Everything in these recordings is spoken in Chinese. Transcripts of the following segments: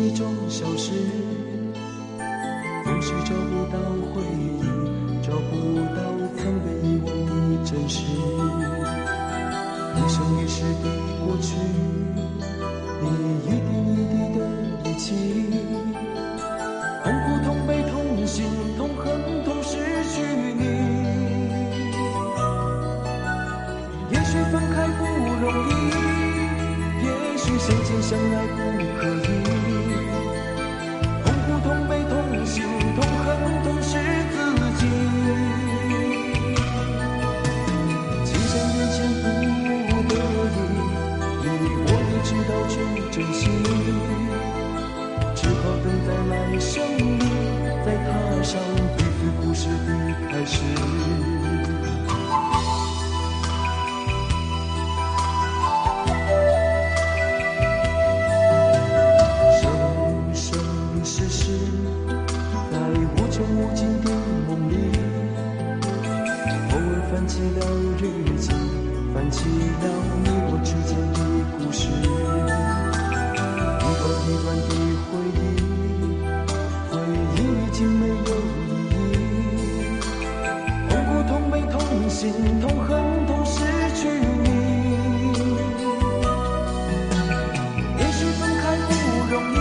息中消失，总是找不到回忆，找不到曾被遗忘的真实。一生一世的过去，你一点一滴的遗弃，痛苦、痛悲、痛心、痛恨、痛失去你。也许分开不容易，相亲相爱不可以。无穷无尽的梦里，偶尔翻起了日记，翻起了你我之间的故事，一段一段的回忆，回忆已经没有意义，痛苦、痛悲、痛心、痛恨、痛失去你。也许分开不容易，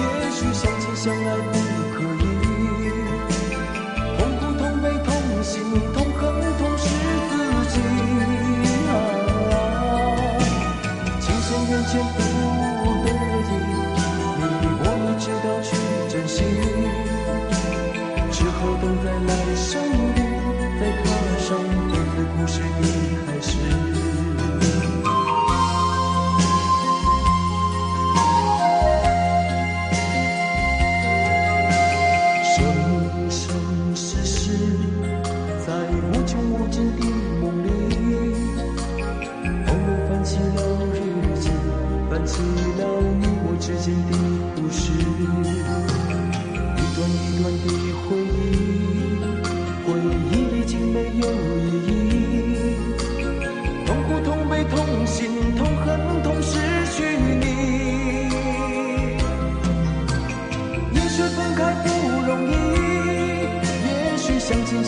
也许相亲相爱此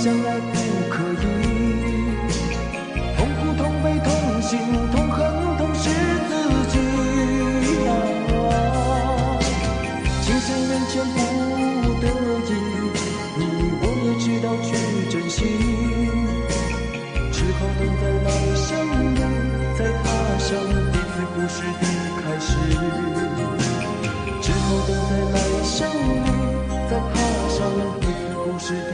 相爱不可以。痛苦、痛悲、痛心、痛恨、痛失自己。啊，情深缘浅不得已，你我也知道去珍惜，只好等在来生里，再踏上彼此故事的开始。只好等在来生里，再踏上彼此故事的